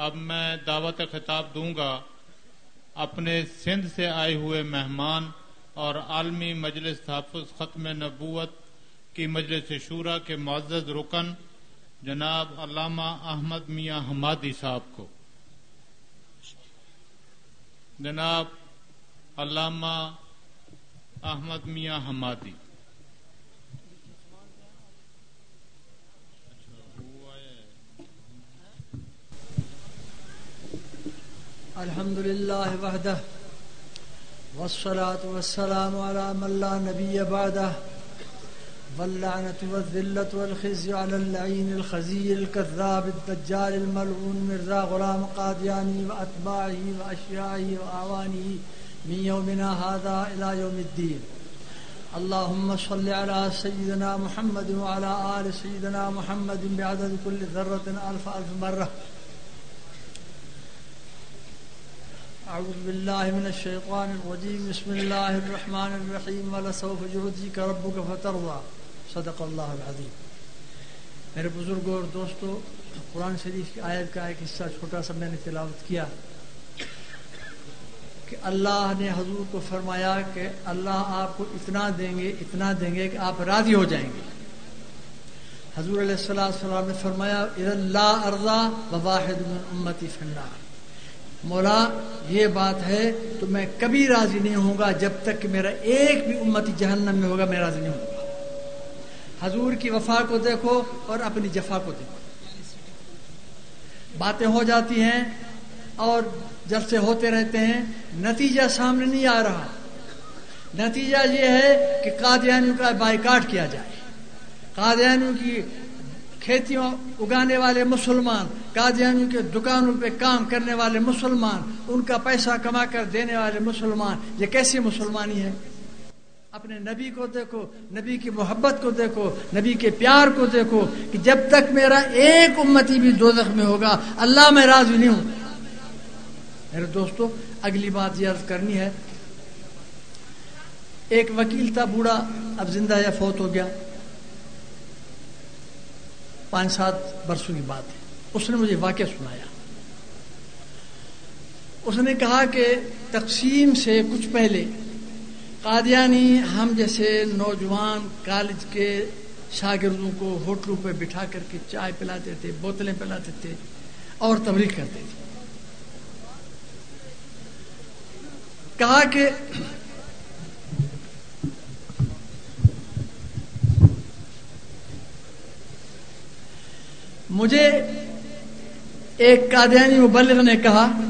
اب میں دعوت خطاب دوں گا اپنے سندھ سے آئے ہوئے مہمان اور عالمی مجلس تحفظ ختم نبوت کی مجلس شورا کے معزز رکن جناب علامہ احمد میاں حمادی صاحب کو۔ جناب علامہ احمد میاں حمادی۔ الحمد لله وحده، والصلاة والسلام على من لا نبي بعده، واللعنة والذلة والخزي على اللعين الخزي الكذاب الدجال الملعون مرزا غلام قادياني وأتباعه وأشياعه وأعوانه من يومنا هذا إلى يوم الدين. اللهم صل على سيدنا محمد وعلى آل سيدنا محمد بعدد كل ذرة ألف ألف مرة. أعوذ بالله من الشيطان الرجيم. بسم الله الرحمن الرحيم. ولسوف يعطيك ربك فترضى. صدق اللہ العظیم میرے بزرگوں اور دوستو، قرآن شریف کی آیت کا ایک حصہ چھوٹا سا میں نے تلاوت کیا کہ اللہ نے حضور کو فرمایا کہ اللہ آپ کو اتنا دیں گے، اتنا دیں گے کہ آپ راضی ہو جائیں گے۔ حضور علیہ السلام نے فرمایا اللہ ارضا وواحد من امتی فنار مولا، یہ بات ہے تو میں کبھی راضی نہیں ہوں گا جب تک کہ میرا ایک بھی امتی جہنم میں ہوگا، میں راضی نہیں ہوں گا۔ حضور کی وفا کو دیکھو اور اپنی جفا کو دیکھو۔ باتیں ہو جاتی ہیں اور جب سے ہوتے رہتے ہیں، نتیجہ سامنے نہیں آ رہا۔ نتیجہ یہ ہے کہ قادیانیوں کا بائیکاٹ کیا جائے۔ قادیانیوں کی کھیتیوں اگانے والے مسلمان، قادیانیوں کے دکانوں پہ کام کرنے والے مسلمان، ان کا پیسہ کما کر دینے والے مسلمان، یہ کیسی مسلمانی ہے اپنے نبی کو دیکھو، نبی کی محبت کو دیکھو، نبی کے پیار کو دیکھو کہ جب تک میرا ایک امتی بھی دو میں ہوگا، اللہ میں راضی نہیں ہوں۔ میرے دوستو، اگلی بات یہ عرض کرنی ہے۔ ایک وکیل تھا، بوڑھا، اب زندہ یا فوت ہو گیا۔ پانچ سات برسوں کی بات ہے۔ اس نے مجھے واقعہ سنایا۔ اس نے کہا کہ تقسیم سے کچھ پہلے قادیانی ہم جیسے نوجوان کالج کے شاگردوں کو ہوٹلوں پہ بٹھا کر کے چائے پلاتے تھے، بوتلیں پلاتے تھے اور تبریک کرتے تھے۔ کہا کہ مجھے ایک قادیانی مبلغ نے کہا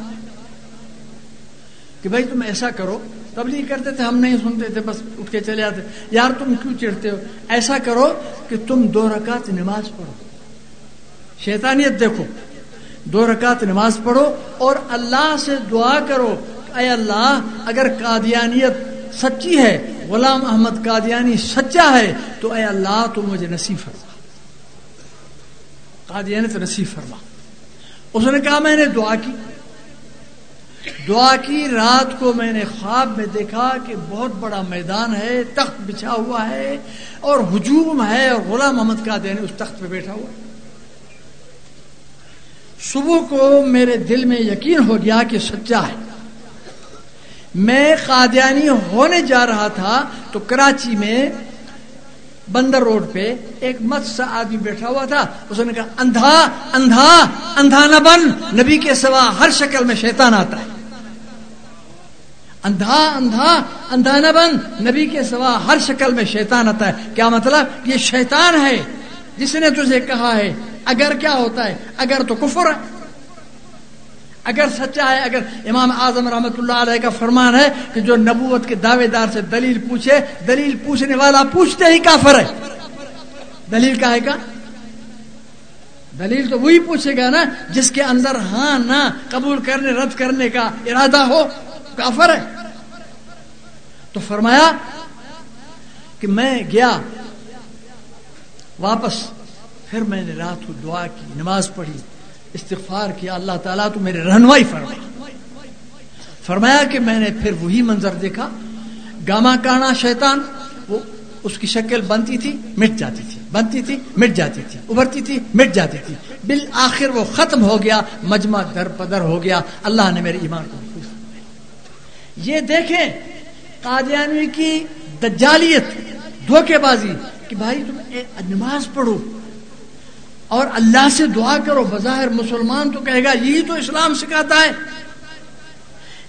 کہ بھائی تم ایسا کرو، تبلیغ کرتے تھے، ہم نہیں سنتے تھے، بس اٹھ کے چلے آتے۔ یار تم کیوں چڑھتے ہو؟ ایسا کرو کہ تم دو رکعت نماز پڑھو۔ شیطانیت دیکھو، دو رکعت نماز پڑھو اور اللہ سے دعا کرو اے اللہ، اگر قادیانیت سچی ہے، غلام احمد قادیانی سچا ہے، تو اے اللہ تو مجھے نصیب فرما۔ قادیانیت نصیب فرما اس نے کہا، میں نے دعا کی۔ دعا کی، رات کو میں نے خواب میں دیکھا کہ بہت بڑا میدان ہے، تخت بچھا ہوا ہے اور ہجوم ہے اور غلام محمد کا دین اس تخت پہ بیٹھا ہوا۔ صبح کو میرے دل میں یقین ہو گیا کہ سچا ہے۔ میں قادیانی ہونے جا رہا تھا تو کراچی میں بندر روڈ پہ ایک مت سا آدمی بیٹھا ہوا تھا، اس نے کہا، اندھا اندھا اندھا نہ بن، نبی کے سوا ہر شکل میں شیطان آتا ہے۔ اندھا اندھا اندھا نہ بن، نبی کے سوا ہر شکل میں شیطان آتا ہے۔ کیا مطلب؟ یہ شیطان ہے۔ جس نے تجھے کہا ہے، اگر کیا ہوتا ہے؟ اگر تو کفر ہے۔ اگر سچا ہے، اگر امام اعظم رحمت اللہ علیہ کا فرمان ہے کہ جو نبوت کے دعوے دار سے دلیل پوچھے، دلیل پوچھنے والا پوچھتے ہی کافر ہے۔ دلیل کا ہے کا؟ دلیل تو وہی پوچھے گا نا جس کے اندر ہاں نہ قبول کرنے، رد کرنے کا ارادہ ہو، کافر ہے۔ تو فرمایا کہ میں گیا، واپس، پھر میں نے رات کو دعا کی، نماز پڑھی۔ استغفار کیا، اللہ تعالیٰ تو میرے رہنمائی فرمایا فرمایا کہ میں نے پھر وہی منظر دیکھا۔ گاما کانا شیطان، وہ اس کی شکل بنتی تھی، مٹ جاتی تھی۔ بنتی تھی، مٹ جاتی تھی۔ ابھرتی تھی، مٹ جاتی تھی۔ بالآخر وہ ختم ہو گیا، مجمع در پدر ہو گیا۔ اللہ نے میرے ایمان کو محفوظ یہ دیکھیں، قادیانوی کی دجالیت، دھوکے بازی، کہ بھائی تم نماز پڑھو۔ اور اللہ سے دعا کرو، بظاہر مسلمان تو کہے گا، یہی تو اسلام سکھاتا ہے۔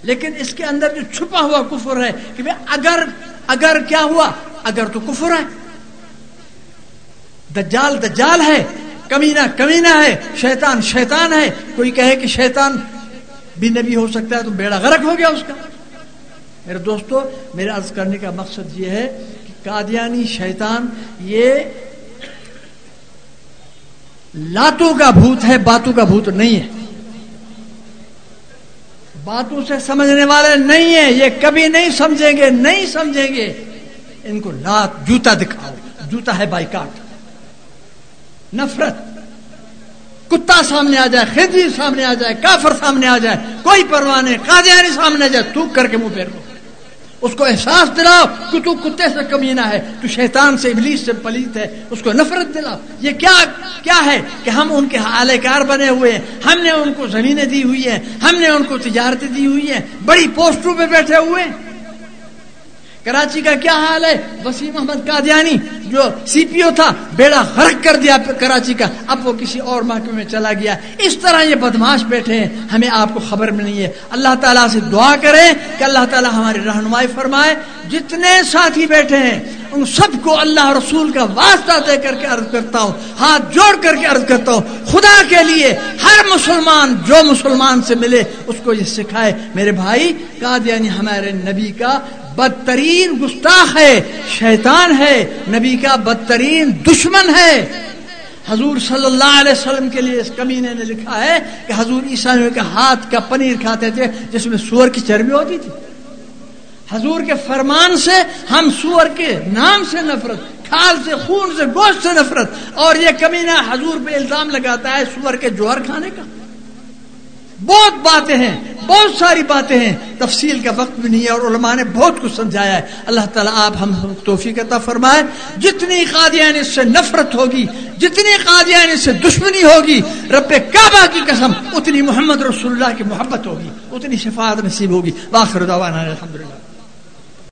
لیکن اس کے اندر جو چھپا ہوا کفر ہے کہ اگر اگر کیا ہوا؟ اگر تو کفر ہے۔ دجال دجال ہے، کمینہ کمینہ ہے، شیطان شیطان ہے۔ کوئی کہے کہ شیطان بھی نبی ہو سکتا ہے تو بیڑا غرق ہو گیا اس کا۔ میرے دوستو، میرے عرض کرنے کا مقصد یہ ہے کہ قادیانی شیطان یہ لاتوں کا بھوت ہے، باتوں کا بھوت نہیں ہے۔ باتوں سے سمجھنے والے نہیں ہیں، یہ کبھی نہیں سمجھیں گے، نہیں سمجھیں گے۔ ان کو لات، جوتا دکھاؤ۔ جوتا ہے بائی کاٹ نفرت۔ کتا سامنے آ جائے خدی سامنے آ جائے، کافر سامنے آ جائے، کوئی پرواہ نہیں قادیانی سامنے آ جائے تو کر کے منہ پھیر لو۔ اس کو احساس دلاؤ کہ تو کتے سے کمینہ ہے، تو شیطان سے، ابلیس سے پلیت ہے، اس کو نفرت دلاؤ یہ کیا کیا ہے کہ ہم ان کے حال کار بنے ہوئے ہیں؟ ہم نے ان کو زمینیں دی ہوئی ہیں، ہم نے ان کو تجارتیں دی ہوئی ہیں، بڑی پوسٹوں پہ بیٹھے ہوئے ہیں۔ کراچی کا کیا حال ہے؟ وسیم احمد قادیانی جو سی پی او تھا، بیڑا غرق کر دیا کراچی کا۔ اب وہ کسی اور محکمے میں چلا گیا۔ اس طرح یہ بدماش بیٹھے ہیں۔ ہمیں آپ کو خبر میں نہیں ہے۔ اللہ تعالیٰ سے دعا کریں کہ اللہ تعالیٰ ہماری رہنمائی فرمائے۔ جتنے ساتھی بیٹھے ہیں، ان سب کو اللہ رسول کا واسطہ دے کر کے عرض کرتا ہوں۔ ہاتھ جوڑ کر کے عرض کرتا ہوں، خدا کے لیے ہر مسلمان جو مسلمان سے ملے، اس کو یہ سکھائے۔ میرے بھائی، قادیانی ہمارے نبی کا بدترین گستاخ ہے، شیطان ہے، نبی کا بدترین دشمن ہے۔ حضور صلی اللہ علیہ وسلم کے لیے اس کمینے نے لکھا ہے کہ حضور عیسیٰ کے ہاتھ کا پنیر کھاتے تھے، جس میں سور کی چربی ہوتی تھی۔ حضور کے فرمان سے ہم سور کے نام سے نفرت، کھال سے، خون سے، گوشت سے نفرت۔ اور یہ کمینہ حضور پہ الزام لگاتا ہے سور کے جوہر کھانے کا۔ بہت باتیں ہیں۔ بہت ساری باتیں ہیں۔ تفصیل کا وقت بھی نہیں ہے اور علماء نے بہت کچھ سمجھایا ہے۔ اللہ تعالیٰ آپ ہم توفیق عطا فرمائے۔ جتنی قادیان اس سے نفرت ہوگی، جتنی قادیان اس سے دشمنی ہوگی، رب کعبہ کی قسم، اتنی محمد رسول اللہ کی محبت ہوگی، اتنی شفاعت نصیب ہوگی۔ واخر دعوانا الحمدللہ۔